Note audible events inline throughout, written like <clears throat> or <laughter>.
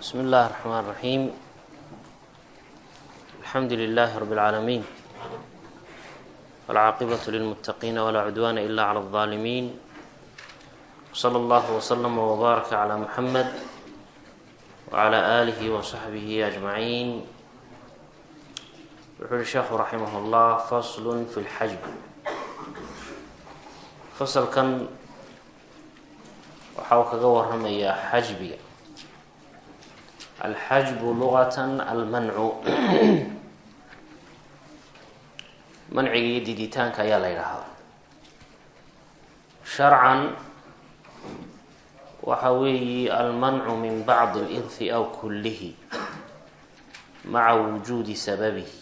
بsم الlh الرحmن الرحيم الحمdu للh رب العاalمين والعاaqبة للمتقين ولا عدوان إلا على الظالمين وصلى الله وسلم وبارك على محمد وعلى آله وصحبه أجمعين wuxuu uhi sheekhu raximah اllah fasl fi اlxajb fasalkan waxa uu kaga waramayaa xajbiga alxajbu luqatan almancu manciga iyo diditaanka ayaa la yidhaahdaa sharcan waxa weeyi almancu min bacdi اlirhi aw kulihi maca wujuudi sababihi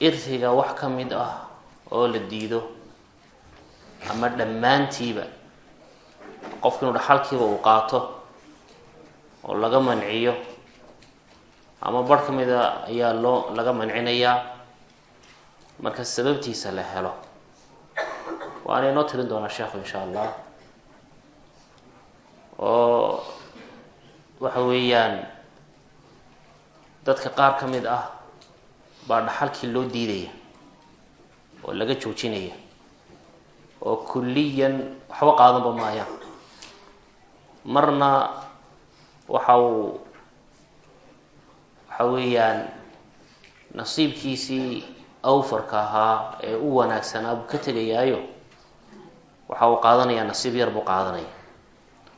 irhiga wax ka mid ah oo la diido ama dhammaantiiba qofku inuu dhaxalkiiba uu qaato oo laga manciyo. Ama barh ka mida ayaa loo laga mancinayaa. Marka sababtiisa la helo. Waana inoo tirin doonaa sheekhu insha allah. Oo waxa weeyaan dadka qaar ka mid ah baa dhaxalkii loo diidaya oo laga joojinaya oo kulliyan waxba qaadanba maayaan marna waxa uu waxa weeyaan nasiibkiisii awfarka ahaa ee u wanaagsanaa buu ka tegayaayo waxa uu qaadanayaa nasiib yar buu qaadanaya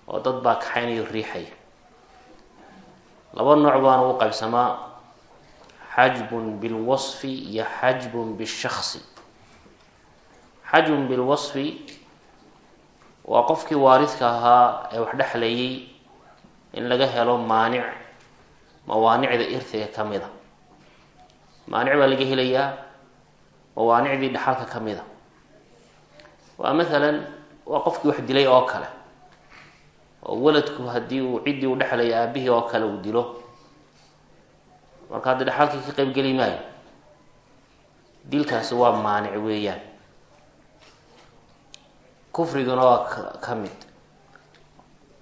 oo dad baa kaxaynayo riixaya laba nooc baana u qaybsamaa xajbun bilwasfi iyo xajbun bishaksi xajbun bilwasfi waa qofkii waaridka ahaa ee wax dhexlayay in laga helo maanic. Mawaanicda irtiga ka mid a maanic baa laga helayaa mawaanicdii dhaxalka ka mid a waa mathalan waa qofkii wax dilay oo kale. Oo waladku haddii uu ciddii u dhexlaya aabihii oo kale uu dilo. Marka hadda dhexalkii ka qayb geli maayo dilkaasi waa maanic weeyaan. Kufriguna waa ka mid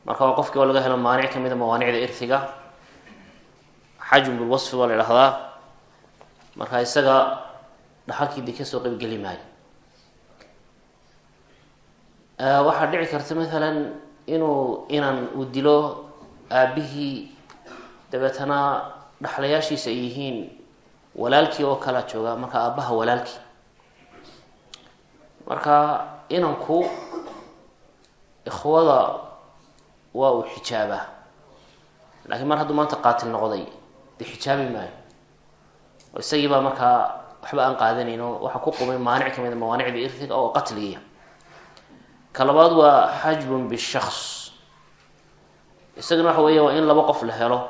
marka waa qofkii oo laga helo maanic ka mid a mawaanicda irtiga xajm bilwasfi waa la idhahdaa marka isaga dhaxalkii de ka soo qayb geli maayo. Waxaa dhici karta mathalan inuu inan uu dilo aabihii dabeetana dhaxlayaashiisa ay yihiin walaalkii oo kalea jooga marka aabbaha walaalkii. Marka inanku ikhwada waa uu xijaabaa laakiin mar hadduu maanta qaatil noqday dee xijaabi maayo. Oo isagii baa markaa waxba aan qaadanayn oo waxaa ku qumay maanic ka mid a mawaanicda irtiga oo qatligiya ka labaad waa xajbun bishaks isagana waxa weeya waa in laba qof la helo.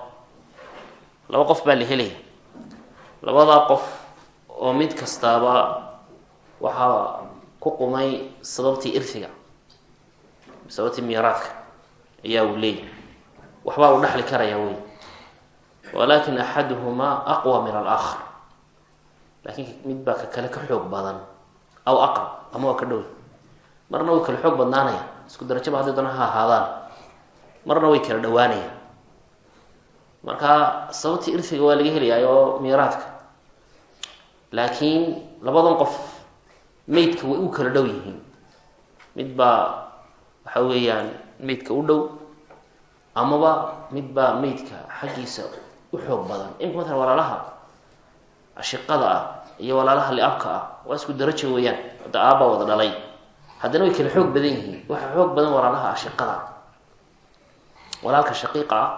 Laba qof baa la helaya. Labadaa qof oo mid kastaaba waxaa ku qumay sababtii irtiga sababtii miiraadka ayaa uu leeyahy waxbaa uu dhexli karaya wey. Walakin axaduhumaa aqwa min alaakhar. Laakiin mid baa ka kale ka xoog badan. Aw aqrab ama waa ka dhow. Marna way kala xoog badnaanaya isku darajaba hadday doona ha ahaadaan. Marna way kala dhawaanayaan marka sababtii irtiga waa laga helayaa oo miiraadka. Laakiin labadan qof meydka way u kala dhow yihiin. Mid baa waxa weeyaan meydka u dhow amaba mid baa meydka xaggiisa u xoog badan. Matala walaalaha ashiqada ah iyo walaalaha liabka ah waa isku darajo weeyaan. Hadda aabbaa wada dhalay. Haddana way kala xoog badan yihiin. Waxaa xoog badan walaalaha ashiqada walaalka shaqiiqa ah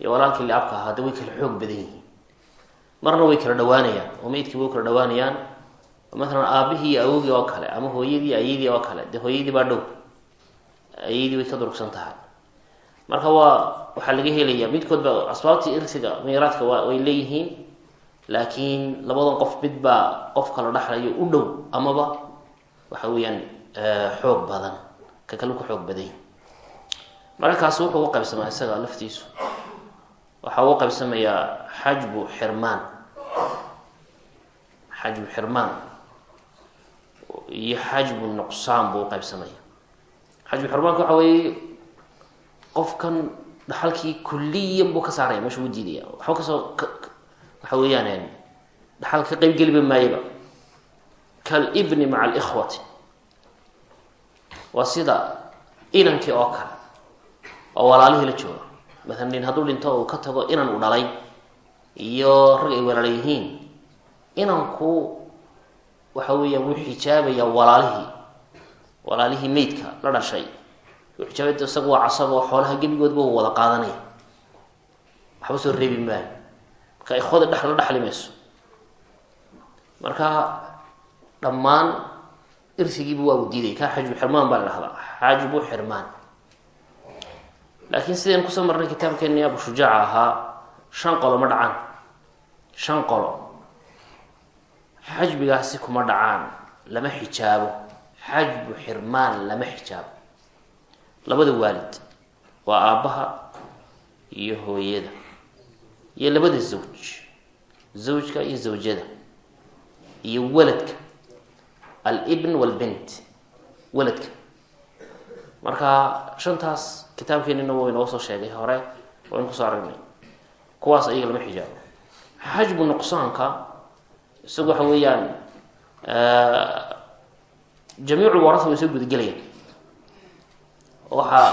iyo walaalkii liabka ah hadda way kala xoog badan yihiin. Marna way kala dhawaanayaan oo meydkii way kala dhawaanayaan maalan aabihii iyo awogii oo kale ama hooyadii ayadii oo kale. Dee hooyadii baa dhow ayadii way ka durugsan tahay. Marka waa waxaa laga helayaa midkoodba asbaabtii irsiga miiraadka way leeyihiin laakiin labadan qof mid baa qof kala dhexlayo u dhow amaba waxa weeyaan xoog badan ka kale ku xoog badanya mararkaas wuxuu u qaybsamaa isaga laftiisu. Waxaa uu qaybsamayaa xajbu xirmaan. Xajbu xirmaan. Iyo xajbu nuqsaan buu uqaybsamaya xajbu xirmaanka waxa weeye qofkan dhaxalkii kuliyan buu ka saaraya meesha u diidaya waxba ka soo waxa weeyaan dhaxal ka qeyb geliba maayaba kalibni maca alikhwati waa sida inankii oo kale oo walaalihii la jooga maalan nin hadduu dhinto uu ka tago inan u dhalay iyo rag ay walaala yihiin inanku waxa weeyaan wuu xijaabaya walaalihii walaalihii meydka la dhashay. Wuu xijaabay isaga waa casab oo xoolaha gebigoodba u wada qaadanaya. Waxba soo reebi maayo marka ikhwada dhex la dhexli mayso marka dhammaan irsigiiba waa uu diiday. Kaa xajibu xirmaan baa la dhahdaa xaajibu xirmaan. Laakiin sidaynu ku soo marnay kitaabkeeni abu shujaaca ahaa shan qolo ma dhacaan. Shan qolo. Xajbigaasi kuma dhacaan. Lama xijaabo xajbu xirmaan lama xijaabo. Labada waalid waa aabbaha iyo hooyada iyo labada zawj zawjka iyo zawjada iyo waladka alibn walbint waladka marka shantaas kitaabkeenina wuu inoo soo sheegay hore waynu ku soo aragnay. Kuwaas ayaga lama xijaabo. Xajbu nuqsaanka isagu waxa weeyaan jamiicu warasa way soo gudagelayaan waxaa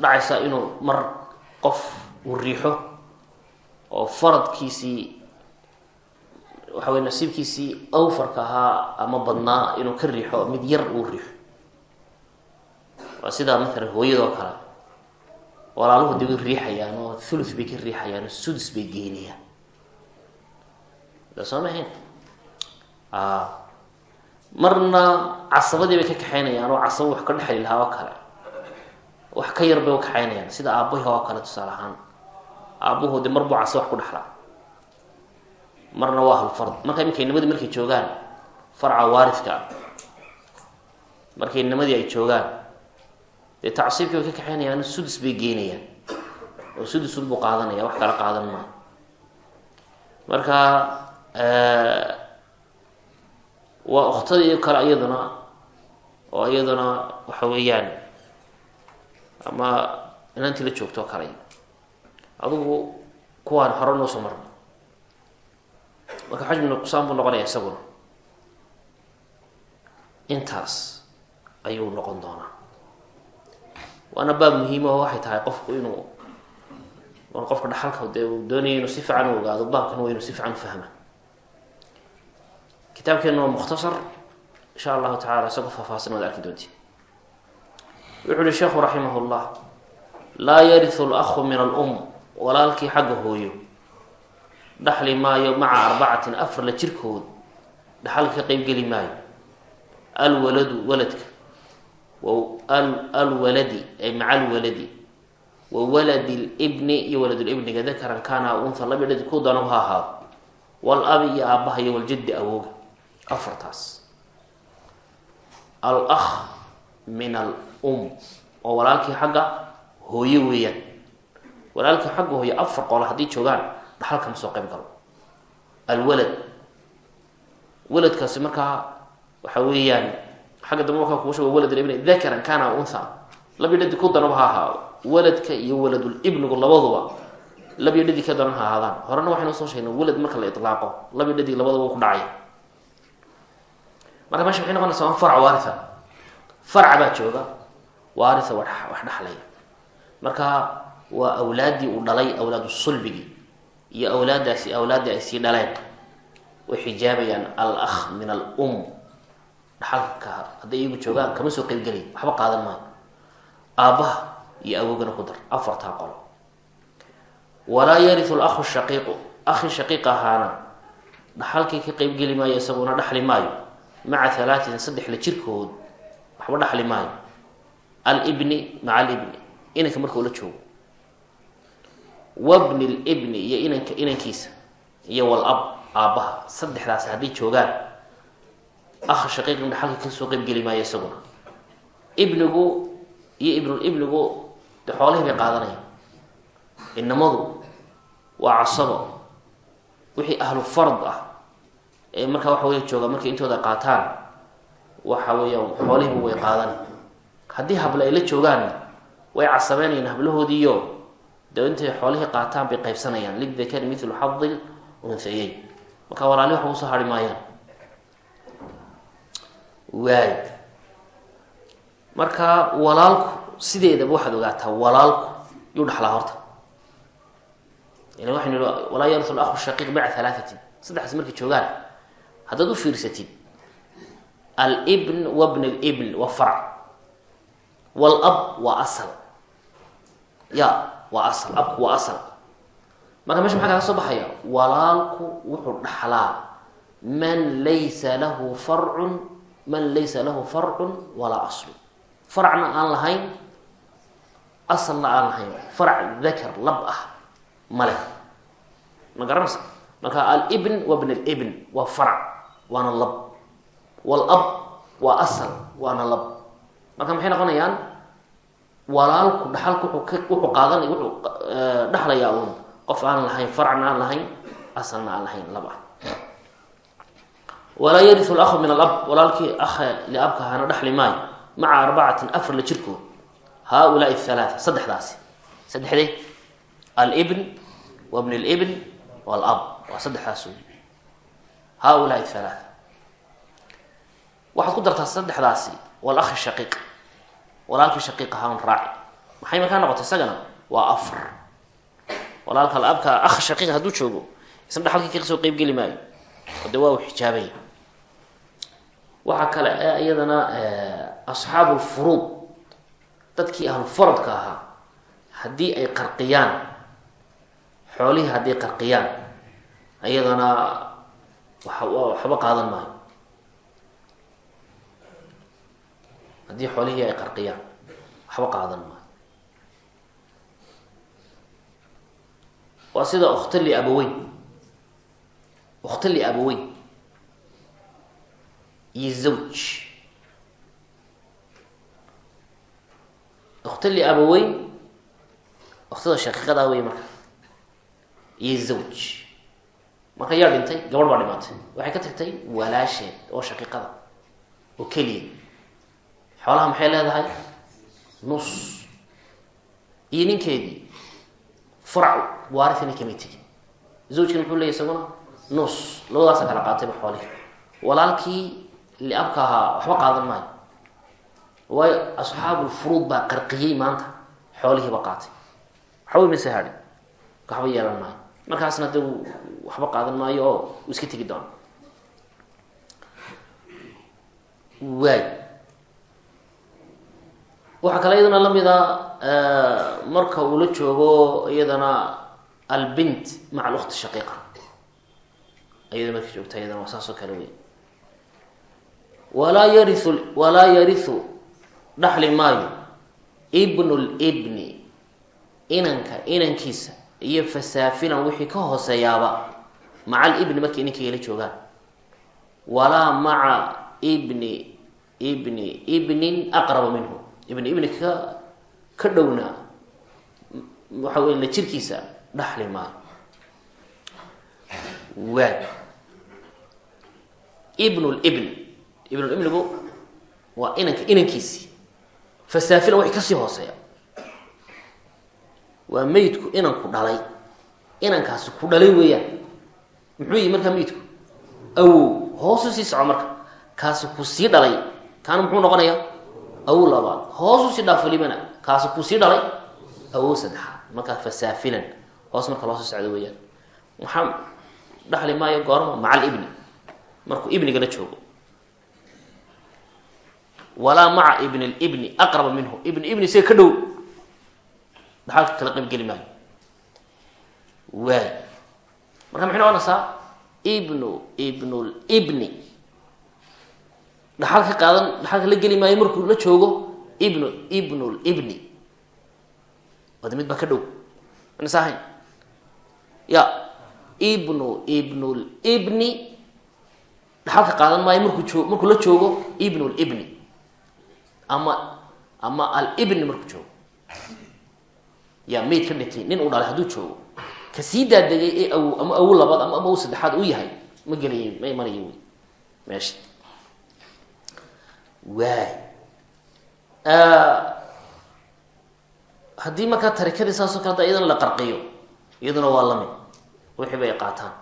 dhacaysa inuu mar qof uu riixo oo faradkiisii waxa wey nasiibkiisii awfarka ahaa ama badnaa inuu ka riixo mid yar uu riixo. Waa sidaa maalan hooyadoo kale. Walaaluhu de way riixayaan oo thuluth bay ka riixayaan oo sudus bay geynayaan da soo mahayn marna casabadii bay ka kaxaynayaan oo casabo wax ka dhexli lahaa oo kale. Wax ka yar bay u kaxaynayaan. Sida aabbahi oo kale tusaale ahaan. Aabbuhu de marbuu casa wax ku dhexlaa marna waa ahlufard marka iminka inamadii markay joogaan farca waaridka ah markay inamadii ay joogaan dee tacsiibkii bay ka kaxaynayaan sudus bay geynayaan oo sudusun buu qaadanaya wax kala qaadan maayo marka waa oktadii kale iyaduna oo iyaduna waxa weeyaan ama inantii la joogto o kale. Adugu kuwaan hore noo soo marna marka xajmi nuqsaan buu noqonaya isaguna. Intaas ayuu noqon doonaa. Waana baab muhiima oo waxay tahay qofku inuu qofka dhaxalka dee uu doonaya inuu si fiican u ogaado baabkan waa inuu si fiican u fahma kitaabkeena waa mukhtasar insha allahu tacala isagoo faahfaahsan waad arki doonti wuxu uhi sheekhu raximah llah laa yariu lahu min alum walaalkii xagga hooyo dhaxli maayo maca arbacatin afar la jirkood dhaxal ka qeybgeli maayo alwaladu waladka alwaladi ay maca alwaladi wa waladi libni iyo waladulibniga dakaran kaana unha laba dhadi ku doonaba ha ahaado walabi iyo aabbaha iyo waljaddi awooga afartaas al akh min al um oo walaalkii xagga hooyo weeyaan walaalkii xagga hooyo afar qolo haddii joogaan dhaxal kama soo qayb galo alwalad waladkaasi markaa waxa weeyaan xagga dambe markaa kugu sheego walad ibn dakaran kana unha labi dhadi ku danaba ha ahaado waladka iyo waladul ibnigu labaduba labi dhadi ka danan ha ahaadaan horena waxaynu soo sheegnay walad marka la ilaaqo labi dhadi labadaba ku dhacaya marka meesha waxay noqonaysa waa farc waaria farca baa jooga waaria wax dhexlaya marka waa awlaaddii uu dhalay awlaadu sulbigii iyo awlaadaasi awlaaddii ay sii dhaleen way xijaabayaan al akh min al um dhaxalka hadday iyagu joogaan kama soo qeybgelay waxba qaadan maayo. Aabbaha iyo awoogana ku dar afartaa qolo. Walaa yariu lakhu shaqiiqu akhi shaqiiq ahaana dhaxalkii ka qeybgeli maayo isaguna dhaxli maayo maca halaatin saddex la jirkood waxba dhaxli maayo. Alibni maca alibni inanka marka ula joogo. Wabni libni iyo inanka inankiisa iyo walab aabbaha saddexdaas hadday joogaan akha shaqiiqin dhaxalka ka soo qeybgeli maayo isaguna. Ibnigu iyo ibnulibnigu de xoolihii bay qaadanayaan. Inamadu waa casabo wixii ahlu fard ah markaa waxa weya jooga markay intooda qaataan waxa weeyaan xoolihiiba way qaadan. Haddii habla ay la joogaanna way casabeynayaan hablahoodiiyo dee intay xoolihii qaataan bay qaybsanayaan. Lidakari milu xadil unhayeyn marka walaali waxba u soo hari maayaan waay. Marka walaalku sideedaba waxaad ogaataa walaalku yuu dhaxlaa horta. Yani waxaynu walaa yariu lahu shaqiiq maca halaahatin saddexdaas markay joogaan haddaad u fiirsatid albn wabn libn waa farc walab waa asal ya waa asal abku waa asal. Marka meesha maxaa kaga soo baxaya? Walaalku wuxuu dhaxlaa man laysa lahu farcun man laysa lahu farcun walaa aslu. Farcna aan lahayn asalna aan lahayn. Farc dakar lab ah male ma garanaysa marka alibn wabn libn waa farc waana lab. Walab waa asal waana lab. Marka maxay noqonayaan? Walaalku dhaxalku wuxuu qaadanay wuxuu dhexlayaa uun. Qof aan lahayn farcna aan lahayn asalna aan lahayn lab walaa yariu lahu min alab walaalkii akha liabka hana dhexli maayo. Maca arbacatin afar la jirkood haaulaai halaaa saddexdaasi. Saddexde alibn wabn libn walab waa saddexdaas wey haaulaai halaaa waxaad ku dartaa saddexdaasi walakhi shaqiiq walaalkii shaqiiq ahaa un raaci maxay markaa noqotay isagana waa afar walaalka alabka akh shaqiiq hadduu joogo isna dhaxalkii ka soo qeyb geli maayo oo dee waa uu xijaabaya waxaa kale iyadana asxaabu lfuruud dadkii ahlufaradka ahaa haddii ay qarqiyaan xoolihii hadday qarqiyaan iyadana waxba qaadan maayo haddii xoolihii ay qarqiyaan waxba qaadan maayo waa sida ukhtali abaweyn. Ukhtali abaweyn. Iyo zawj. Ukhtali abaweyn ukhtada shaqiiqadaa wey marka. Iyo zawj marka yaa dhintay gabadh baa dhimatay. Waxay ka tagtay walaasheed oo shaqiiqada. Oo keliya xoolaha maxay leedahay? Nus. Iyo ninkeedii farac waarithina kamay tegin zawjkina muxuu leeyay isaguna nus. Labadaasa kala qaatayba xoolihi walaalkii liabka ahaa waxba qaadan maayo. Waayo asxaabulfuruud baa qarqiyey maanta. Xoolihiiba qaatay. Waxba way mase hadhin waxba yeelan maayo markaasna de waxba qaadan maayo oo uu iska tegi doono. Waay. Waxaa kale iyadana la mid a marka uu la joogo iyadana albint maca alukti shaqiiqa. Ayada marka joogta iyadana waa saas kale wey walaa yariu walaa yariu dhaxli maayo ibnu libni inanka inankiisa iyo fasaafilan wixii ka hooseeyaaba maca alibni markay la joogaan. Walaa maca ibni ibni ibnin aqraba minhu. Ibni ibni ka ka dhowna. Waxa wey jirkiisa dhaxli maayo waay ibnu libn ibnulibnigu waa inanka inankiisii fasaafilan waxay ka sii hooseeya waa meydku inanku dhalay. Inankaasi ku dhalay weeyaan. Muxuu yihi markaa meydku awow hoosu sii soco marka. Kaasi ku sii dhalay. Kaana muxuu noqonayaa? Awow labaad. Hoosu sii dhaaf welibana kaasi ku dhalay. Awow saddexaad. Markaa fasaafilan. Hoos marka loo soo socdo weeyaan. Maxaa dhaxli maayo goorma maca alibni markuu ibniga la joogo. Walaa maca ibn libni aqraba minhu. Ibn ibni isaga ka dhow dhaxalka kala qaybgeli maayo? Waay marka maxay noqonaysaa ibnu ibnulibni dhaxal ka qaadan dhaxalka la geli maayo markuu la joogo ibnu ibnulibni wada mid baa ka dhow. Anasa ahayn ya. Ibnu ibnulibni dhaxalka qaadan maayo markuu markuu la joogo ibnulibni ama ama alibni markuu joogo yaa mayd ka dhintay nin uu dhalay hadduu joogo ka sii daadegay ee awow ama awow labaad ama awow saddexaad uu yahay ma gelay ma imanayo wy meesha. Waay. Haddii markaa tarikadii saasoo kale da iyadana la qarqiyo iyaduna waa la mid wixii bay qaataan.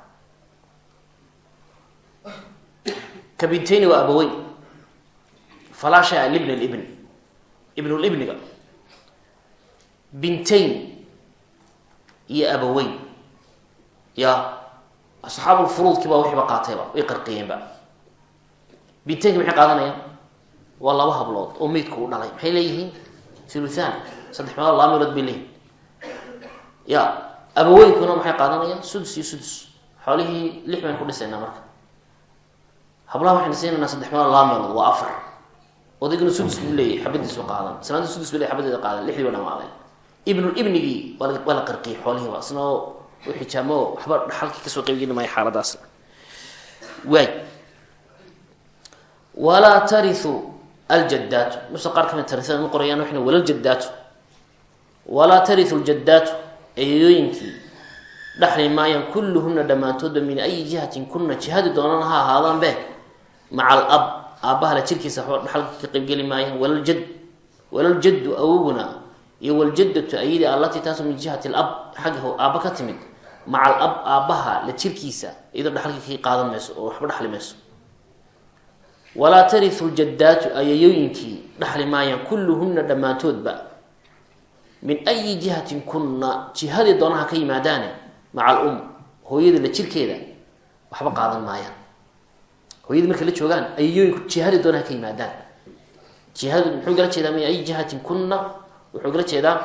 Ka bintayni waa abaweyn falaa shay-a libn libn ibnulibniga bintayn iyo abaweyn. Ya asxaabulfuruudkii baa wixiiba qaatayba way qarqiyeenba bintaynka maxay qaadanayaan waa laba hablood oo meydku u dhalay. Maxay leeyihiin? Thuluthan saddex meelood laba meelood bay leeyihiin ya abaweynkuna maxay qaadanayaan? Sudus iyo sudus. Xoolihii lix baynu ku dhisaynaa marka. Hablaha waxaynu siinaynaa saddex meelood laba meelood waa afar. Odayguna sudus buu leeyahy xabadiisu qaadan. Islaanta sudus bu ley xabadeeda qaadan. Lixdii ba dhamaaday ibnulibnigii waa waa la qarqiyay xoolihiiba isna u xijaamo waxba dhaxalkii ka soo qaybgeli maayo xaaladaas. Waay. Walaa tariu aljadaatu muse qaar ka mid tariada ma qorayaan waxna walaljadaatu walaa tariu ljadaatu eeyooyinkii. Dhaxli maayaan kulluhuna dhammaantoodba min ayi jihatin kuna jihadi doonana ha ahaadaan be maca alab aabbaha la jirkiisa waxba dhaxalka ka qaybgeli maayaan walaljad walaljaddu awoguna iyo waljadatu ayadii allatii taasu min jihati lab xagga aabba ka timid maca alab aabbaha la jirkiisa iyadoo dhaxalka ka qaadan mayso oo waxba dhaxli mayso. Walaa tariu ljadaatu ayayooyinkii dhaxli maayaan kulluhuna dhammaantoodba. Min ayi jihatin kunna jihadii doonaha ka yimaadaane maca alum hooyada la jirkeeda waxba qaadan maayaan. Hooyadii markay la joogaan ayayooyinku jihadii doonaha ka yimaadaan. Jihadu muxuu gala jeedaa min ayi jihatin kunna wuxuu gala jeedaa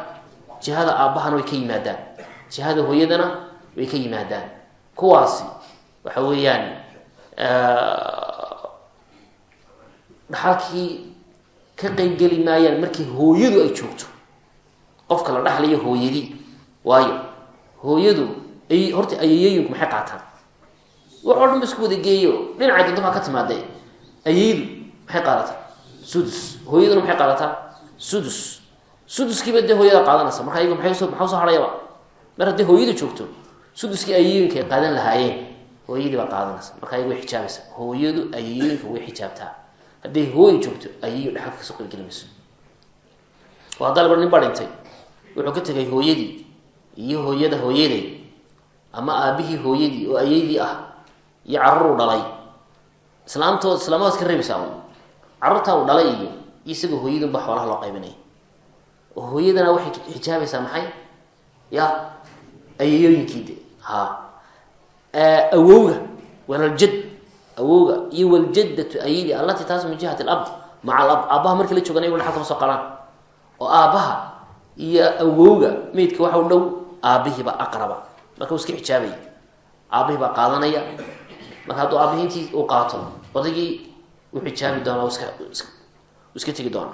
jihada aabbahana way ka yimaadaan. Jihada hooyadana way ka yimaadaan. Kuwaasi waxa weeyaan dhaxalkii ka qeybgeli maayaan markii hooyadu ay joogto. Qofka la dhaxlayo hooyadii. Waayo hooyadu ay horta ayayooyinku maxay qaataan? Wax oo dhan ba isku wada geeyo. Dhinacay danto maa ka timaadee ayaydu maxay qaadataa? Sudus. Hooyaduna maxay qaadataa? Sudus suduskiiba dee hooyada qaadanaysa. Marka ayagu maxaa u soo harayaba mar haddii hooyadu joogto suduskii ayayooyinka ay qaadan lahaayeen hooyadii baa qaadanaysa. Marka ayagu way xijaabaysa. Hooyadu ayayooyinka way xijaabtaa. Hadday hooyi joogto ayayo dhexalka ka soo qaybgeli mayso oo haddaa nin baa dhintay. Wuxuu ka tegay hooyadii iyo hooyada hooyaday ama aabihii hooyadii oo ayaydii ah iyo carruur uu dhalay. Islaamtood islaamadaas ka reebaysaa carruurtaa uu dhalay iyo isagoo hooyadunba xoolaha loo qaybinaya oo hooyadana waxay xijaabaysaa maxay? Ya ayayooyinkii de ha. Awowga walaljad awowga iyo waljadatu ayadii allatii taas min jihati alab maca alab aabbaha markii la joogan ayagu dhaxal soo qalaan. Oo aabbaha iyo awowga meydka waxa u dhow aabbihiiba aqraba. Marka uu iska xijaabaya. Aabbihiibaa qaadanaya. Marka hadduu aabbihi intii uu qaato odaygii uu xijaabi doona iska tegi doona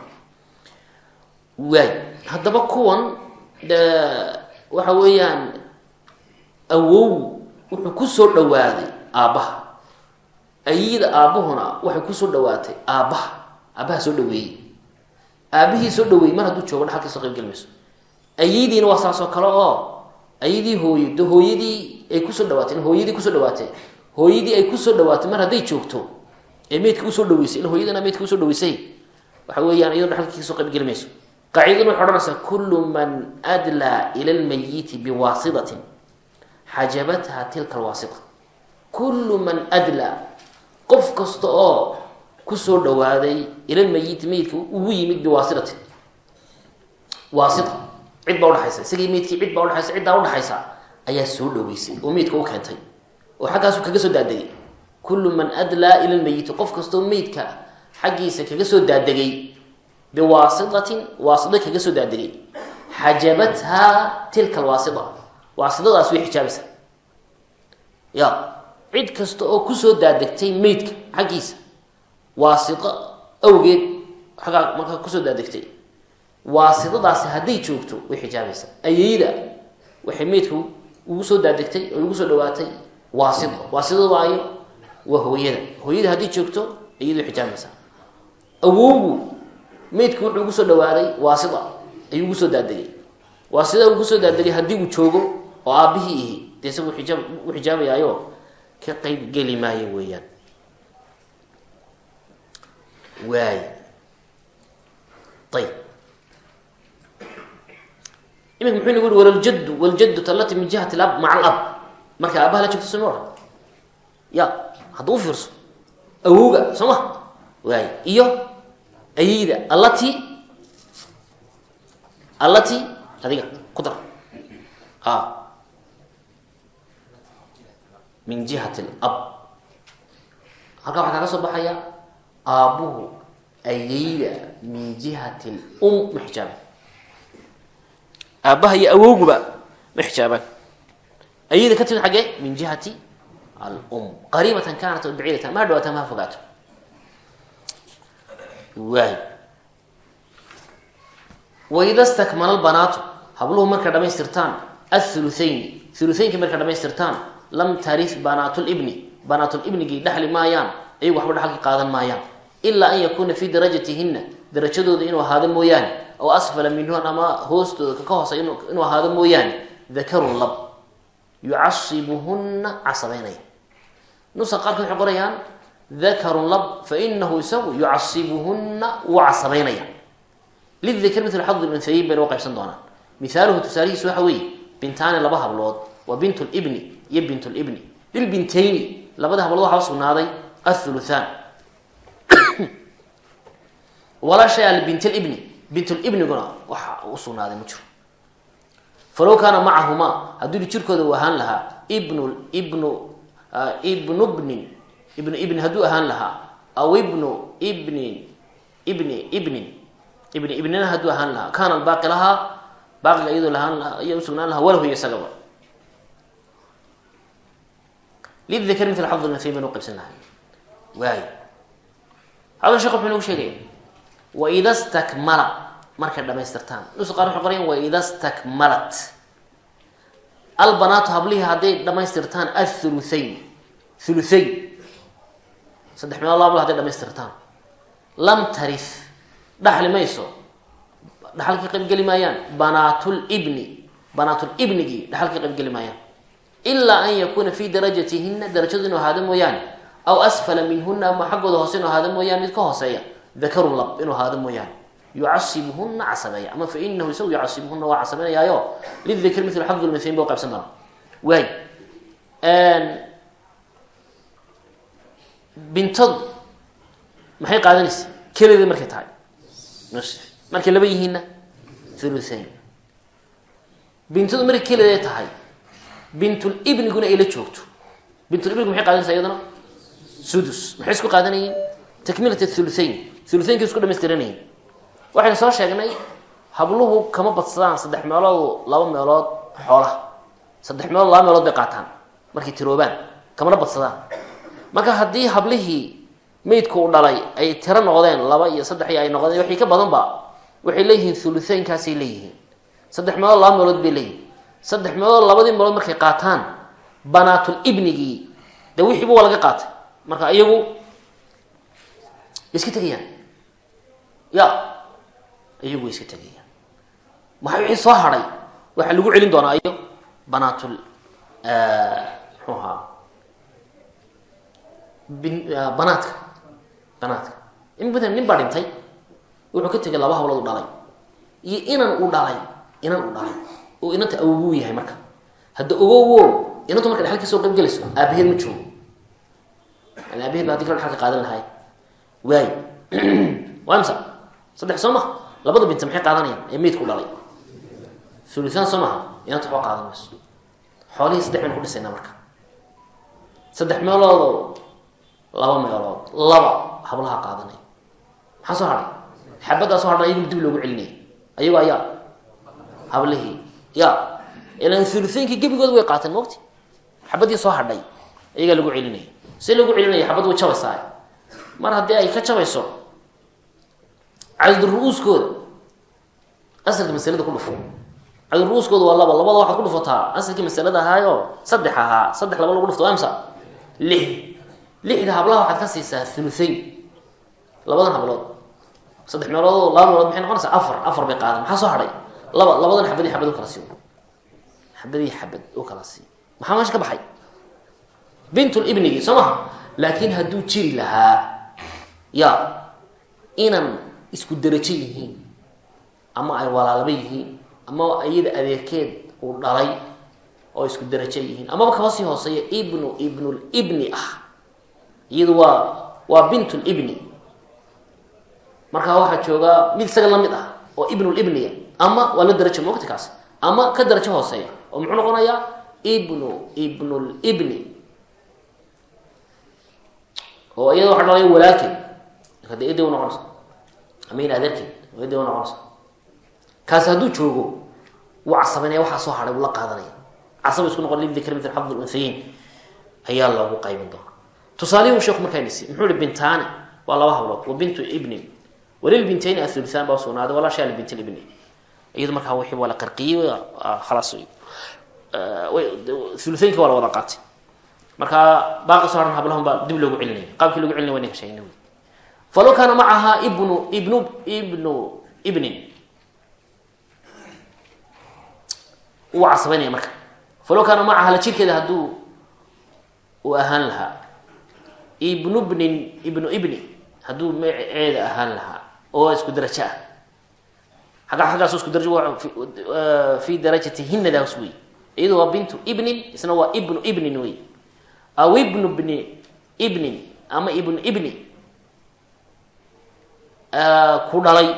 waay. Haddaba kuwan de waxa weeyaan awow wuxuu ku soo dhawaaday aabbaha ayida aabbahuna waxay ku soo dhawaatay aabbaha aabbaha soo dhaweeyey. Aabbihii soo dhaweeyey mar hadduu joogo dhaxalkii soo qaybgeli mayso ayadiina waa saas oo kale oo ayadii hooye de hooyadii ay ku soo dhawaatay hooyadii ku soo dhawaatay hooyadii ay ku soo dhawaatay mar hadday joogto ee meydka u soo dhaweysay ila hooyadana meydka u soo dhaweysay waxa weeyaan iyadoo dhaxalkii ka soo qaybgeli mayso qaacidaduna waxay odhanaysaa kullu man adlaa ila lmayiti biwaasitatin xajabatha tilka alwaasita kullu man adlaa qof kasta oo ku soo dhawaaday ilalmayiti meydka ugu yimid biwaasitatin waasita cid baa udhaxaysa isagii meydkii cid baa udhaaysa ciddaa udhaxaysa ayaa soo dhaweysay oo meydka u keentay. Oo xaggaasu kaga soo daadegay. Kullu man adlaa ila lmayiti qof kastoo meydka xaggiisa kaga soo daadegay biwaasitatin waasida kaga soo daadegay xajabathaa tilka alwaasita waasidadaas way xijaabaysa ya cid kasta oo ku soo daadegtay meydka xaggiisa waasito awgeed xaggaa markaa ku soo daadegtay waasidadaasi hadday joogto way xijaabaysaa ayeyda waxay meydka ugu soo daadegtay oo ugu soo dhawaatay waasito waasito waayo waa hooyada hooyada hadday joogto ayadu xijaabaysaa awowgu meydku wuxuu ugu soo dhawaaday waasita ayuu ugu soo daadegay waasida ugu soo daadegay haddii uu joogo oo aabbihii ihi. Dee isagu u xijaabayaayo ka qeyb geli maayo weeyaan. Waay. Ayb iminka muxuu nagu yihi walaljaddu waljaddu allati min jihati alab maca alab. Marka aabaha la joogto soo ma ohan ya hadda u fiirso. Awowga soo ma? Waay. Iyo ayeyda allati allati adiga ku dar. Min jihati alab halkaa waxaa kaaga soo baxaya aabbuhu ayeyda min jihati lum ma xijaaban aabbaha iyo awowguba ma xijaabaan ka timid xaggee min jihati alum. Qariibatan kaanat o baciidatan maa dhawaata maa fogaato waay waida stakmala lbanaatu habluhu markay dhamaystirtaan athuluthayn thuluthaynki markay dhamaystirtaan lam tarif banaatulibni banaatulibnigii dhexli maayaan. Ayagu waxba dhexalki qaadan maayaan. Ilaa an yakuuna fii darajatihina darajadooda inuu ahaado mooyaane. Aw asfala minhun ama hoostooda ka hoosa inuu ahaado mooyaane. Dakarun lab. Yucasibuhuna casabeynaya nusa qaarkood waxay qorayaan dakarun lab fainahu isagu yucasibuhuna wuu casabeynaya lidakr mil xad lunhayin bayna u qaybsan doonaan mihaaluhu tusaalihiisu waxa weeye bintaani laba hablood waa bint libni iyo bint libni lilbintayni labada hablood waxaa usugnaaday athuluthaan walaa shay a bint libni bintlibniguna waxa usugnaaday ma jiro falow kaana macahumaa hadduu jirkooda uu ahaan lahaa ibnu ibnu ibnu ibnu ibni hadduu ahaan lahaa. Aw ibnu ibnin ibni ibnin. Ibni ibnina hadduu ahaan lahaa. Kaana baaqi lahaa. Baaqiga iyadoo lahaan lahaa iya usugnaan lahaa walahu iyo isagaba lidakr mil xad unhayn baynu qaybsan lahay waay halkan shek wuxuu inoogu sheegaya waida stakmala. Markay dhamaystirtaan. Nusu qaar waxay qorayan waida stakmalat. Albanaatu hablihii hadday dhamaystirtaan athuluthayn thuluthayn saddex meelood laabl haday dhamaystirtaan lam tarif. Dhaxli mayso. Dhaxalkii qaybgeli maayaan. Banaatulibni banaatulibnigii dhaxalkii qaybgeli maayaan. Ilaa an yakuuna fii darajatihina darajadu inuu ahaado mooyaane. Aw asfala minhuna ama xaggooda hoose inuu ahaado mooyaane mid ka hooseeya. Dakarun lab inuu ahaado mooyaane. Yucasibuhuna casabeeya. Ama fa inahu isagu yucasibuhuna waa casabeynayaayo. Lidakr mil xad lmithayn ba u qaybsan doona waay bintadu maxay qaadanaysa? Kelideed markay tahay. Markay laba yihiinna thuluthayn bintadu markay kelideed tahay bintulibniguna ay la joogto. Bintulibnigu maxay qaadanaysa iyaduna? Sudus. Maxay isku qaadanayeen? Takmilat thuluthayn. Thuluthaynka isku dhamaystiranayeen waxaynu soo sheegnay habluhu kama badsadaan saddex meelood laba meelood xoolaha. Saddex meelood laba meelood bay qaataan. Markay tiroobaan kamana badsadaan marka haddii hablihii meydku u dhalay ay tiro noqdeen laba iyo saddex ay noqdeen wixii ka badanba waxay leeyihiin thuluthaynkaasay leeyihiin. Saddex meelood laba meelood bay leeyihiin. Saddex meelood labadii meelood markay qaataan banaatul ibnigii dee wixiiba waa laga qaatay. Marka iyagu iska tegayaan. Ya iyagu way iska tegayaan. Maxaa wixii soo hadhay waxaa lagu celin doonaa iyo banaatul muxuu ahaa bin banaadka banaadka. In badan nin baa dhintay wuxuu ka tegay laba hawlood u dhalay. Iyo inan uu dhalay inan uu dhalay oo inanta awoguu yahay marka. Hadda ogowo inantu marka dhexalka soo qayb gelayso aabaheed ma joogo. Aabaheed ba hadi kala dhexalka qaadan lahay waay <clears throat> waa imsa saddex soo maha labada binta maxay qaadanayaan? Ee meydku dhalay. Thulusaan soo maha inanta waxba qaadan xoolihii saddex baynu ku dhisaynaa marka. Saddex meeloodoo laba meelood laba hablaha qaadanaya maxaa soo hadhay xabaddaa soo hadhan ayaguna dib loogu celinaya ayagoo ayaa hablihii ya ilan thuluthayinkii gebigooda way qaateen mogti xabadii soo hadhay ayagaa lagu celinaya see lagu celinaya xabad way jabaysaa mar haddii ay ka jabayso cadadru-uuskooda asalka masalada ku dhufo. Cadadru-uuskooda waa laba labada waxaad ku dhufataa. Asalkii masalada ahaayo saddex ahaa saddex laba lagu dhufto waa imsa lix lixda hablaha waxaad ka siisaa thuluthayn labadan hablood. Saddex meelood laba meelood maxay noqonaysaa? Afar afar bay qaadan maxaa soo hadhay? Laba labadan xabadii xabad u kala siiyo xabadii xabad u kala siiy maxaa meesha ka baxay? Bintulibnigii soo maha laakiin hadduu jiri lahaa ya inan isku derajo yihiin ama ay walaalaba yihiin ama iyada adeerkeed uu dhalay oo isku darajo yihiin amaba kaba sii hooseeya ibnu ibnulibni ah iyadu waa waa bintulibni markaa waxaa joogaa mid isaga la mid ah oo ibnulibniya ama waa la darajo mogti kaas ama ka darajo hooseeya oo muxuu noqonayaa ibnu ibnulibni oo iyada waxa dhalaya walaalkeed marka de ida noqonaysa ama in adeerkeed ida noqonaysa kaasi hadduu joogo wuu casabanaya waxaa soo hadhay wuu la qaadanaya. Casaba isku noqon lidikr mitl xafd lunhayin ayaa loogu qaybin doona tusaalihii sheeku markaa nisi muxuu ihi bintaani waa laba hablood wa bintu ibnin walilbintayni athulithan baa sugnaaday walaa shay libint libni iyadu markaa wixii waa la qarqiyey khalaas thulithaynki waa la wada qaatay. Markaa baaqi soo haran hablahun baa dib loogu celinaya qaabkii logu celinaya wa ninka sheegna wy falow kaana macaha ibnu ibnu ibnu ibnin. Wuu casabaynaya marka falow kaana macaha la jirkeeda hadduu uu ahaan lahaa ibnu bnin ibnu ibni. Hadduu magaceeda ahaan lahaa oo isku darajo ah agga xaggaasu isku darajo fi darajati hinadaas wey iyadu waa bintu ibnin isna waa ibnu ibnin wey aw ibnu bni ibnin ama ibnu ibni. Ku dhalay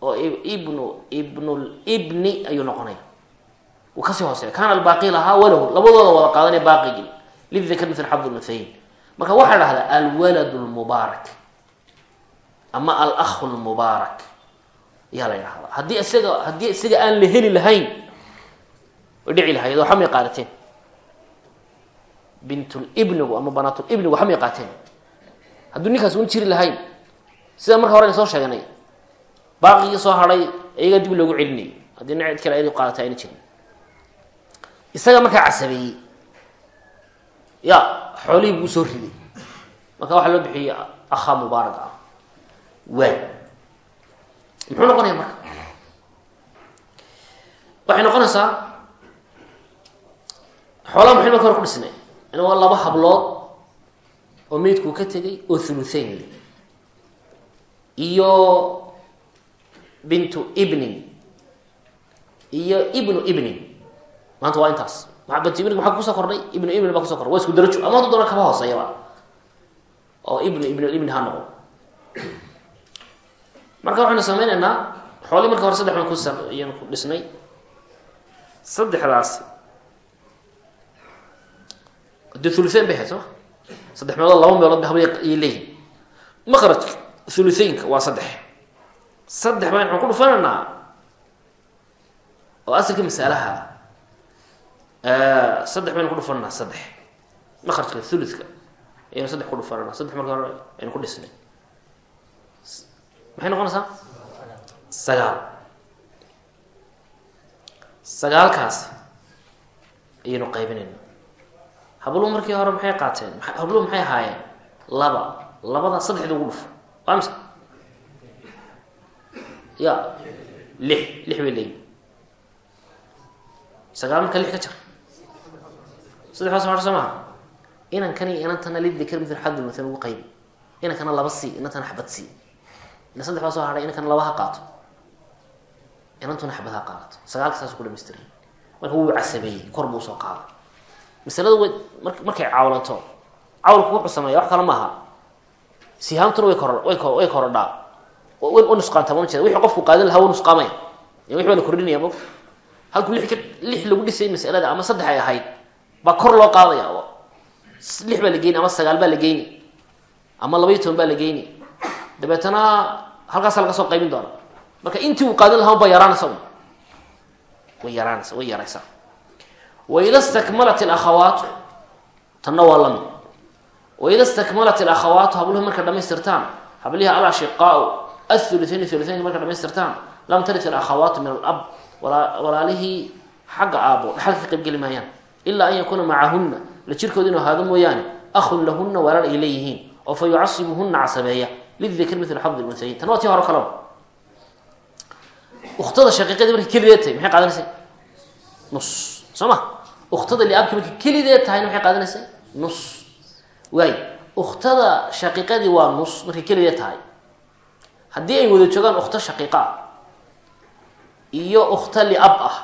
oo ibnu ibnulibni ayuu noqonaya ka sii hooseya kaana albaaqi lahaa walahu labadooda wada qaadanaya baaqigi lidakr mitl xabd lmathayin marka waxaa dhahdaa alwalad lmubaarak ama alakhu lmubaarak ayaa la ydhahdaa haddii isaga haddii isaga aan la heli lahayn way dhici lahayd oo xamay qaadateen bintulibnigu ama banaatulibnigu xamay qaateen hadduu ninkaas un jiri lahayn sida marka hore soo sheeganay baaqigii soo hadhay iyagaa dib loogu celinayay haddii nin cid kale ayadu qaadatay ayna jirin. Isaga markaa casabeeyey ya xoolihii buu u soo riday. Marka waxaa loo bixiyey akhaa mubaarak ah waay muxuu noqonaya marka? Waxay noqonaysaa xoolaha maxay marka hore ku dhisnay? In waa laba hablood oo meydkuu ka tegay oo thuluthayn le iyo bintu ibnin. Iyo ibnu ibnin. Maanta waa intaas ibnig maxaa ku soo kordhay. Ibnu ibnin baa kuso kordhay. Waa isku darajo. Ama hadduu doona kaba hooseeyaba oo ibnu ibnu ibni ha noqo. Marka waxaynu sameyneynaa xoolii marka hore saddex baan kus ayaan ku dhisnay. Saddexdaasi dee thuluthayn bay ahayd soo ma saddex meelood laba meelood ba haba ayay leeyihiin maqrajka thuluthaynka waa saddex. Saddex baan waxaan ku dhufanaynaa. Oo asalka masalaha saddex baynu ku saddex. Maqrajka thuluthka ayaynu saddex ku saddex marka hore aynu ku maxay noqonaysaa? Sagaal. Sagaalkaasi ayaynu qaybinayna. Habluhu markii hore maxay qaateen? Habluhu maxay ahaayeen? Laba. Labada saddexda ugu dhufo waa mise ya lix. Lix bay sagaal marka lix ka jar saddex baa soo maha inankani inantana lidikr mitl xadl mathan ugu qaybi inankana laba sii inantana xabad sii. Ina saddex baa soo hahay inankana laba ha qaato. Inantuna xabad ha qaadato. Sagaalka saas ku dhamaystiray marka wuu casabeeyey kor buu soo qaaday. Masalada w markay cawlanto cawlku wuxuu sameeya wax kale maaha sihaamtuna way kor way way korodhaa. Way nusqaantaa ma jeeda wixii qofku qaadan lahaa wa nusqaamaya. Wixi baa la kordhinaya lix ka lix lagu dhisay masalada ama saddex ay ahayd baa kor loo qaadaya lix baa la geyni ama sagaal baa la geyni ama laba iyo toban baa la geyni. Dabeetana halkaasa laga soo qaybin doona marka intii uu qaadan lahaa baa yaraanaysa un way yaraanaysa way yaraysaa. Waida stakmalat alakhawaatu tanna waa la mid waida stakmalat alakhawaatu habluhi marka dhamaystirtaan hablihi alashiqaau athuluthayn thuluthaynka marka dhamaystirtaan lam tarit alakhawaatu min alab walaalihii xagga aabo dhaxalka ka qaybgeli maayaan ilaa an yakuuna macahunna la jirkooda inuu ahaado mooyaane ahun lahunna walaal ay leeyihiin oo fa yucasibuhunna casabeeya lidikr mitl xabd lmunhayin tan waa tii hore kalaba uktada markay kelideed tahay maxay qaadanaysay? Nus. Soo ma uktada liaabki markay kelideed tahayna maxay qaadanaysay? Nus. Waay uktada shaqiiqadii waa nus markay kelideed tahay. Haddii ay wada joogaan ukto shaqiiqa iyo ukhta liab ah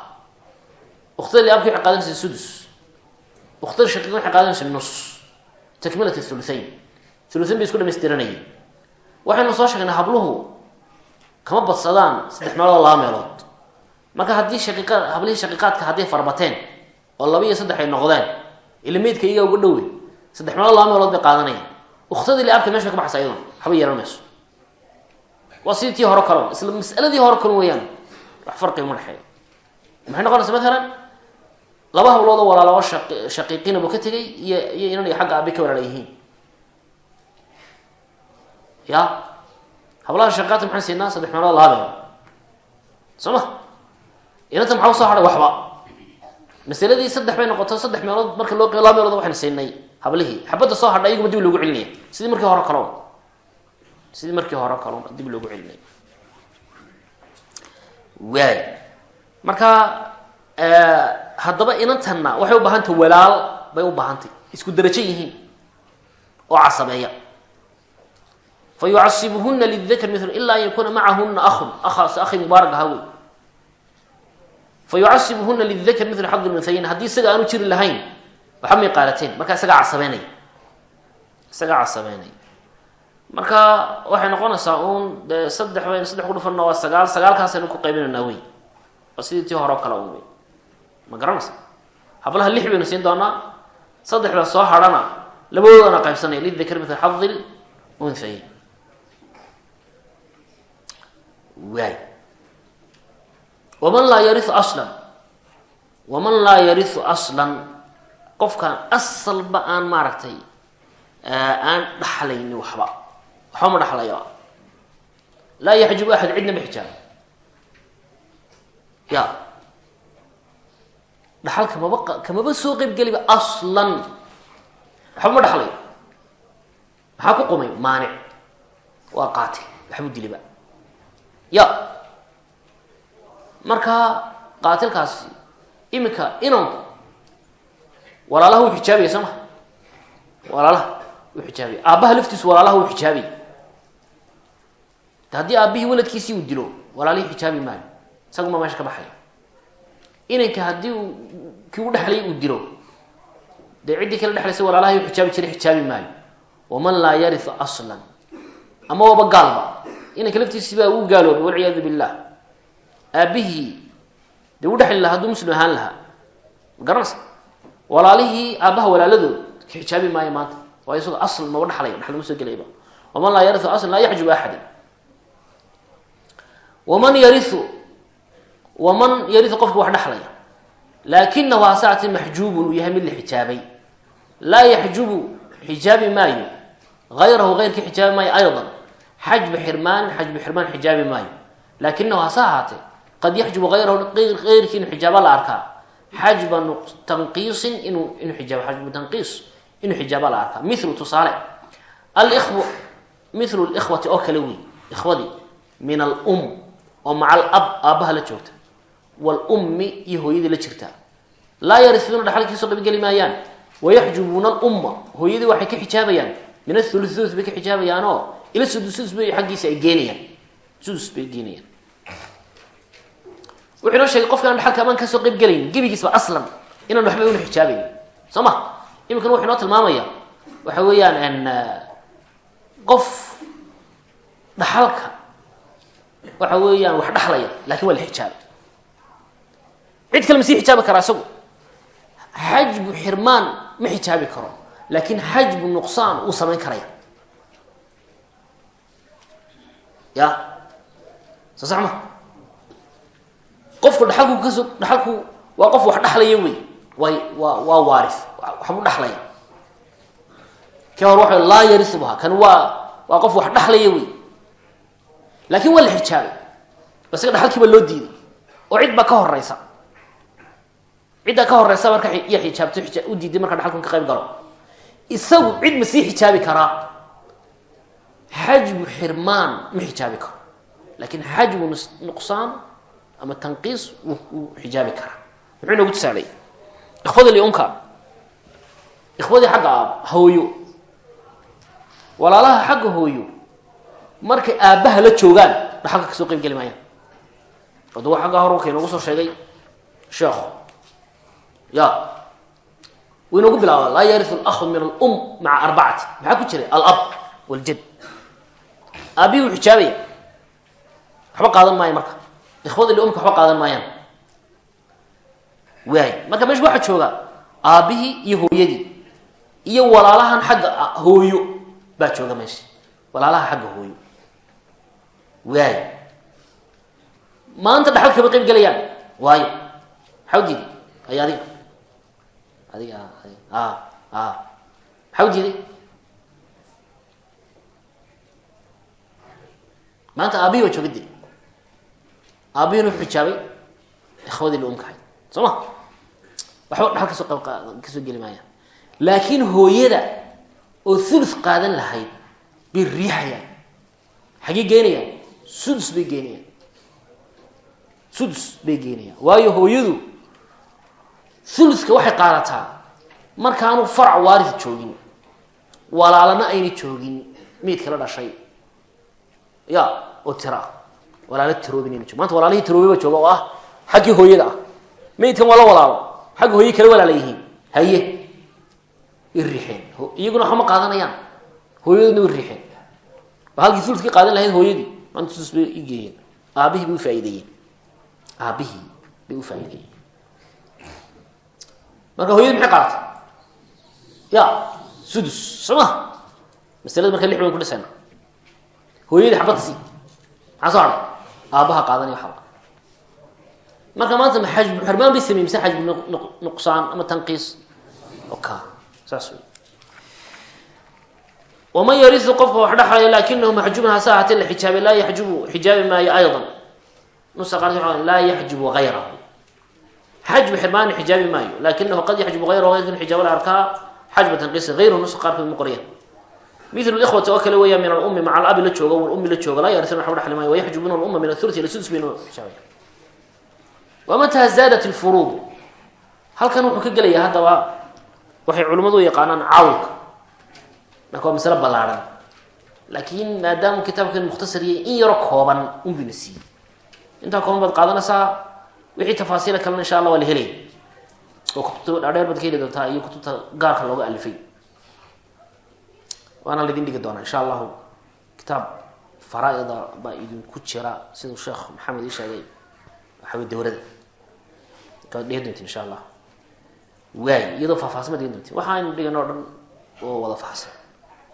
ukhta liabki waxay qaadanaysa sudus ukhtada shaqiiqa waxay qaadanaysa nus takmilat thuluthayn. Thuluthayn bay isku dhamaystiranayeen waxaynu soo sheegnay habluhu kama badsadaan saddex meelood laba meelood. Marka haddii shaqiiqa hablihii shaqiiqaadka hadday farbateen oo laba iyo saddex ay noqdeen ilmeydka iyaga uga dhowe saddex meelood laba meelood bay qaadanayaan ukhtadii liabka meesha ka baxaysa ayaduna waxba yeelan mayso waa sidii tii hore kalon isla masaladii hore kalon weeyaan wax farqiga ma dhexeeyo. Maxay noqonaysa laba hablood oo walaala oo shaq shaqiiqina buu ka tegay iyo iyo inan xagga aabi ka walaala yihiin. Ya? Hablaha shaqiiqaadka maxaan siinaa saddex meelood meelood soo ma? Inanta maxaa u soo hadhay waxba? Masaladii saddex bay noqoto saddex meelood marka loo qeyo laba meelood waxaynu siinay hablihii. Xabadda soo hadha iyaguma dib loogu celinaya sidii markii hore kalon sidii markii hore kalon dib loogu celinaya waay marka haddaba inantanna waxay u baahantay walaal bay u baahantay. Isku darajo yihiin oo casabeeya. Fa yucasibuhuna lidakr mil ila an yakuna macahuna ahun ahaas ahi mubaarak aha wey. Fa yucasibuhuna lidakr mil xad lunhayin haddii isaga aanu jiri lahayn waxba may qaalateen marka isagaa casabeynaya. Isagaa casabeynaya. Marka waxay noqonaysaa uun dee saddex baynu saddex ku dhufanna waa sagaal. Sagaalkaasaynu ku qaybinaynaa wey. Waa sidii tii hore o kale ma garanaysa? Hablaha lix baynu siin doonaa saddexda soo hadhana labadoodana qaybsanaya. Lidakr mil xadi lunhayin waay waman laa yariu aslan? Waman laa yariu aslan? Qofkaan asalba aan maaragtay aan dhaxlayni waxba. Waxba ma dhaxlaya laa yaxjubu axad cidna ma xijaabo. Ya dhaxal kamaba kamaba soo qeybgeliba aslan. Waxba ma dhaxlayo ku qumay? Maanic. Waa qaatay waxbu diliba. Ya. Marka qaatilkaasi iminka inanku walaalaha wuu xijaabaya soo ma? Walaalaha wuu xijaabaya aabbaha laftiisu walaalaha wuu xijaabaya haddii aabbihii waladkiisii uu dilo walaalihii xijaabi maayo isaguma meesha ka inanka haddii uu kii u dhexlayay uu dilo dee ciddii kala dhexlaysa walaalaha u jiray xijaabi maayo. Waman laa yariu aslan. Ama waba gaalba. Inanka laftiisi baa uu gaaloobay walciyaadu billah. Aabbihii dee u dhexli laha hadduu muslim ahaan lahaa. Ma garanaysa walaalihii aabbaha walaaladood ka maayo maanta. Waayo isagoo asl maba dhaxlaya dhaxlama soo gelayba waman laa yariu aslan laa yaxjubu axada waman yariu waman yariu qofka wax dhexlaya laakinahu hasaati maxjuubun uu yahay mid la xijaabay. Laa yaxjubu xijaabi maayo. Hayrahu heyrkii xijaabi maayo aydan. Xajbu xirmaan xajbu xirmaan xijaabi maayo. Laakinahu hase ahaatee qad yaxjubu hayrahu heyrkii inuu xijaaba la arkaa. Xajba tanqiisin inuu inuu ijaabo xajbu tanqiis inuu xijaaba la arkaa. Milu tusaale alw milu likhwati oo kale wey ikhwadii min alum oo maca alab aabbaha la joogta wlummi iyo hooyadii la jirtaa. Laa yarisuuna dhaxalkiisoo qaybgeli maayaan. Wayaxjubuuna alumma hooyadii waxay ka xijaabayaan. Min athuluthuluth bay ka xijaabayaanoo ila sudusudus bay xaggiisa ay geenayaan. Sudus bay geenayaan. Wuxuu inoo sheegay qofka aan dhaxalka ka soo qayb gelayn gebigiisba aslan. Inaan waxba una xijaabayn. Soo ma? Iminkana wuxuu inoo tilmaamaya. Waxa weeyaan qof dhaxalka waxa weeyaan wax dhaxlaya laakiin waa xijaabay cid kale ma sii xijaabi karaa isagu xajbu xirmaan ma xijaabi karo laakin xajbu nuqsaan wuu samayn karaya. Ya? Soo sax ma qofku dhaxalku ka soo dhaxalku waa qof wax dhaxlaya wey. Way waa waa waari waxbuu dhaxlaya. Kii hore waxa laa yariu baha kan waa waa qof wax dhaxlaya wey. Laakin waa la xijaabay isaga dhaxalkiiba loo diiday. Oo cid baa ka horeysa ciddaa ka horeysa marka iyo xijaabto u diiday marka dhaxalkun ka qayb galo. Isagu cid ma sii xijaabi karaa xajbu xirmaan ma xijaabi karo. Lakin xajbu nuqsaan ama tanqiis wuu xijaabi karaa muxuu inoogu tusaalay? Ikhwadii liunka ikhwadii xagga aab hooyo. Walaalaha xagga hooyo. Markay aabbaha la joogaan dhaxalka ka soo qayb geli maayaan ode wa aggaa horarka inoogu soo sheegay sheekhu ya. Wuu inoogu bilaaba laa yariu اlahu min alum maca arbacati maxaa ku jiray? Alab wاljad aabihi wuu xijaabaya waxba qaadan maayo marka. Ikhwada liumka waxba qaadan maayaan. Waay marka meesha waxaa jooga aabbihii iyo hooyadii iyo walaalahan xagga hooyo baa jooga meesha. Walaalaha xagga hooyo. Waay maanta dhaxal kama qayb gelayaan waayo maxaa u diiday ay adiga adiga a a maxaa u diiday maanta aabihii baa jooga dili aabihina wuxuu xijaabay ikhwadii liumka ahayd soo ma? Waxba dhaxal ka soo ka soo geli maayaan laakiin hooyada oo thuluth qaadan lahayd bay riixayaan. Xagee geenayaan? Sudus bay geenayaan. Sudus bay geenayaan. Waayo hooyadu thuluthka waxay qaadataa. Markaanu farac waarid joogin walaalana ayna joogin miid kala dhashay. Ya oo tira. Walaalo tiroobin jogin maanta walaalihii tiroobe ba jooga oo ah xaggii hooyada ah. Maydkan waa la walaalo xagga hooye kala walaala yihiin haye way riixeen. Iyaguna waxba ma qaadanayaan. Hooyadoodna way riixeen. Halkii thuluthkii qaadan lahayd hooyadii maanta sudus bay igeeyeen. Aabihii marka hooyadii maxay qaadatay ya sudus soo ma masalada marka lix bayn ku dhisayna hooyadii xabad sii maxaa soo hadhay aabbaha marka maanta ma xajbu xirmaan bay samey mise ama tanqiis? Oka saas wey waman yarisu qofka wax dhexlayo lakinahu maxjubun hase ahaatee la xijaabay laa yaxjubu xijaabi maayo ayضa nusa xajbu xirmaani xijaabi maayo lakinahu qad yaxjubu ayrahu ayrkan xijaab la arkaa xajba tanqiisi ayruhu nusa qaarkood ma qorya mil ikhwati oo kale weeya min alumi maca alabi la jooga walumi la jooga laa yarisun waxba dhexli maayo wayaxjubuna aluma min athuluthi ila sudus xijaabaya wamataa zaadat lfuruud halkan wuxuu ka gelayaa haddaba waxay culimmadu yaqaanaan cawlka marka waa masalo ballaarhan laakiin maadaama kitaabkan mukhtasar yahay in yaro kooban unbina siiyey intaa kooban baad qaadanaysaa wixii tafaasiila kalena insha allah waa la helaya oo kutubta dhaadheer baad ka heli doontaa iyo kutubta gaarka looga alifay. Waana laydin dhigi doonaa insha allahu. Kitaab faraa-ida baa idinku jira siduu sheekh maxamed ii sheegay. Waxaa wey dawrada kaad dhihi doontiin insha allah. Waay iyadoo faahfaahsama dhigan doontiin. Waxa aynu dhigan oo dhan oo wada faahsan.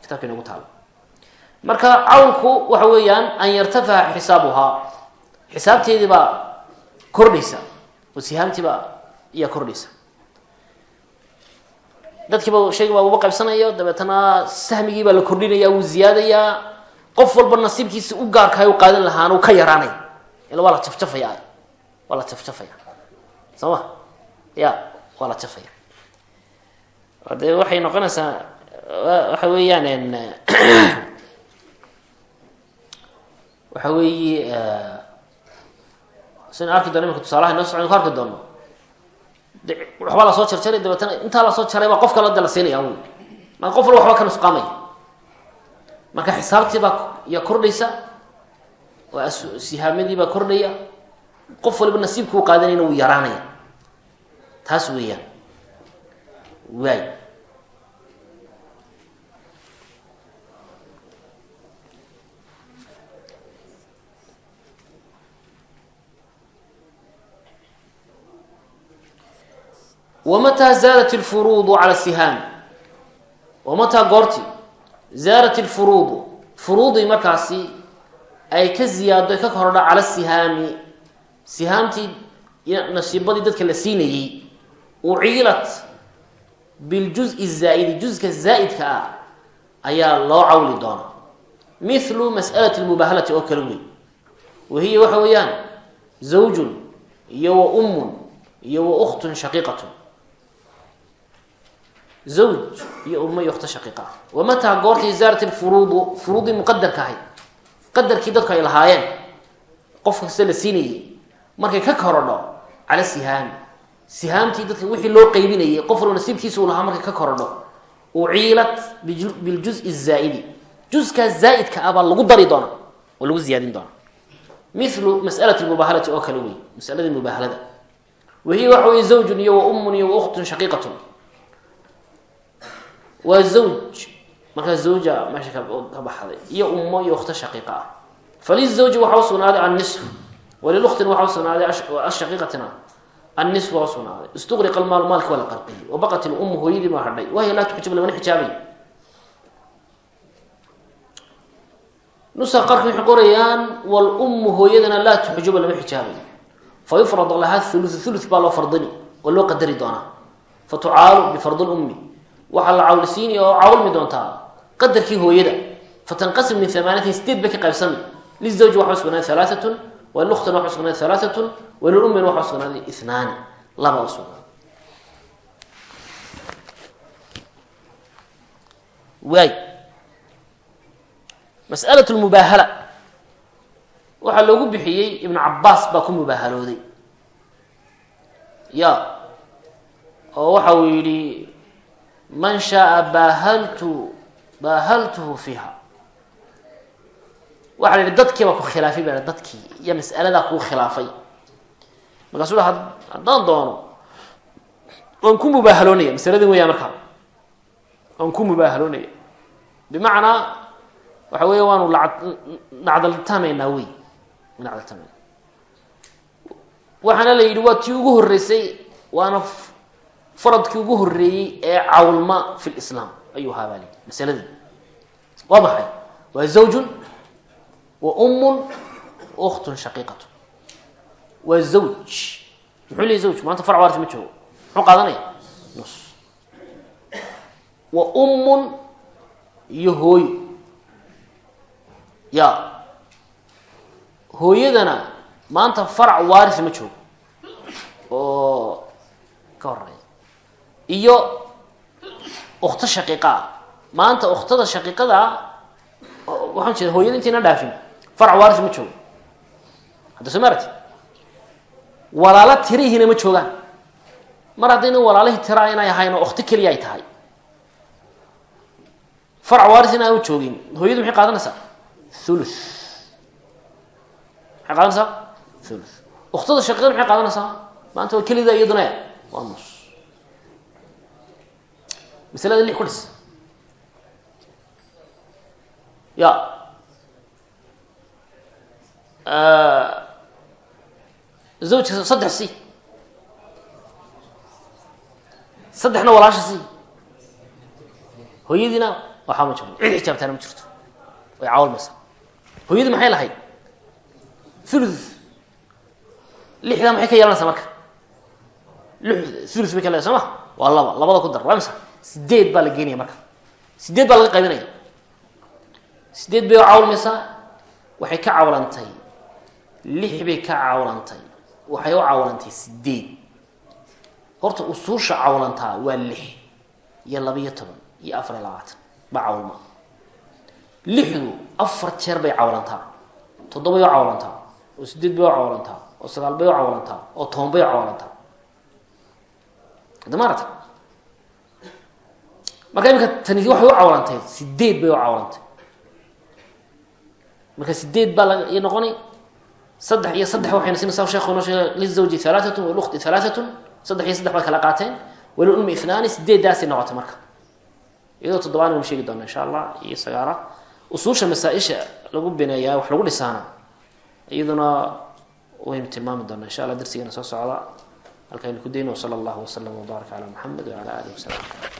Kitabka inagu taalo marka cawlku waxa weeyaan an yartafaca xisaabuhaa. Xisaabteedii baa kordhaysa baa iyaa kordhaysa. Dadkiiba shayga baa uba qaybsanayo dabeetana sahmigii baa la kordhinaya wuu ziyaadayaa qof walba nasiibkiisa u gaarkahay u qaadan lahaana uu ka yaraanaya. Ila waa la jafjafaya waa la jafjafaya. Soo ma ya waa la jafaya. De waxay noqonaysaa waxa weeyaan <clears throat> waxa weeye sin arki doona imika tusaalaha inoo socon ku arki doono. Waxbaa la soo jarjaray dabeetana intaa la soo jaray baa qof kale de la siinaya un marka qof walba waxba ka nusqaamaya marka xisaabtii baa yaa kordhaysa oo sihaamadii baa kordhaya. Qof waliba nasiibka qaadanayna wuu yaraanaya taas weeyaan. Waay wamataa zaadat lfuruudu cala sihaam wamataa goorti zaadat lfuruudu furuudii markaasi ay ka ziyaado ka kordho cala sihaami sihaamtii nasiibadii dadka la siinayey uciilat biljuz-i zaa'idi juzka zaa'idka ah ayaa loo cawli doonaa mithlu mas'alati lmubaahalati oo kale wey wahiya waxa weeyaan zawjun iyo wa ummun iyo wa ukhtun zawj iyo ummo iyo ukhto shaqiiqa ah wamataa goortii zaarat lfuruudu furuudii muqadarka ahayd qadarkii dadku ay lahaayeen qof kasta la siinayay markay ka korodho cala sihaami sihaamtii dadka wixii loo qeybinayay qof walba nasiibkiisa uu lahaa markay ka korodho uciilat biljuz-i zaa'idi juskaa zaa'idka ah baa lagu dari doonaa oo lagu ziyaadin doonaa milu mas'alati lmubaahalati oo kale wey masaladii mubaahalada wahiya waxa iyo wa iyo wa ukhtun waa zawj. Markaa zawja meesha ka baxday iyo ummo iyo ukhto shaqiiqa. Ah falizawji waxaa usugnaaday annisfu waliluktin waxaa usugnaaday ashaqiiqatina annisfu waa usugnaaday istuqriqa almaalu maalki waa la qarqiyey wabaqat ilummu hooyadii baa hadhay. Wahiya laa tuxjab lamana xijaabay nusa qarka waxay qorayaan walummu hooyadana laa tuxjuba lama xijaabay fa yufrad laha thulu thulu baa loo fardini oo loo qadari doonaa. Fa tucaalu bifardi lummi waxaa la cawlisiini oo cawlmi doontaa qadarkii hooyada. Fatanqasim min amaanatin sideed bay ka qaybsami lizawji waxa usugnaaday halaaatun waliluktin waxa usugnaaday halaaatun walilummin waxa usugnaaday inaani laba usugnaaday waay. Mas'alat lmubaahala waxaa loogu bixiyey ibnu cabaas baa ku mubaahalooday. Ya oo waxa uu yidhi man shaaa baahaltu baahaltuhu fiiha. Waxa la yidhi dadkii baa ku khilaafay ba dadkii iyo mas'aladaa kuu khilaafay. Markaasuu ha doono waan ku mubaahaloonaya masaladin weyaa markaa waan ku mubaahaloonaya. Bimacnaa waxa weya waanu nacdaltamaynaa wey nacdaltamayna waxaana la yidhi waa tii ugu horreysay waana faradkii ugu horreeyey ee cawlma fi lislaam. Ayuu haabaali masaladii. Waa maxay? Waa zawjun wa ummun ukhtun shaqiiqatu waa zawj. Muxuu leeyay zawj? Maanta farc waaris ma joogo. Muxuu qaadanaya? Nus. Wa ummun iyo hooyo. Ya. Hooyadana maanta farac waaris ma joogo. Oo ka horreeya iyo ukto shaqiiqaa maanta uktada shaqiiqadaa waxaan jeeda hooyada intayna dhaafin. Farac waaris ma joogo. Hadda soo maarati walaalo tirihiina ma joogaan. Mar haddayna walaalihii tiraa inay ahayn oo ukto keliya ay tahay. Farac waaris in aan u joogin. Hooyadu maxay qaadanaysaa? Thulu maxay qaadanaysaa? Thulu uktada shaqiiqada maxay qaadanaysaa? Maanta waa kelida iyaduna. Waa nus masalada lix ku ya. Zawjka saddex si. Saddexna walaasha si. Hooyadiina waxaa ma jiro cid xijaabtaana ma jirto way cawalmaysaa hooyadii maxay lahayd? Thulu lixdaa maxay ka yeelanaysaa marka? Thulu bay ka leedahay soo ma? Waa laba. Labada ku dar sideed baa la geenaya marka. Sideed baa laga qaybinaya sideed bay cawlmaysaa waxay ka cawlantay lix bay ka cawlantay waxay u cawlantay sideed. Horta usuusha cawlantaa waa lix iyo laba-iyo toban iyo afar iyo labaatan ba cawlma lixdu afar jeer bay cawlantaa toddobay u cawlantaa oo sideed bay u cawlantaa oo sagaal bay u cawlantaa oo toban bay u cawlantaa hadda maarata marka iminka tani waxay u cawlantay sideed bay u cawlantay marka sideed baa la noqonay saddex iyo saddex waxayna siinaysaa sheekhu noo sheegay lizawji halaatatun walukti halaatatun saddex iyo saddex kala qaateen. Walilummi ithnaani sideeddaasay noqotay marka. Iyadoo toddobaan waynu sheegi doona insha allah iyo sagaala usuusha masaa-isha lagu bineeyaa wax lagu dhisaana iyaduna waynu tilmaami doonaa insha allah darsigana soo socda. Halkaynu ku dayno wsala allahu wasalam wbaarak calaa muxamed wacala alihi wasalam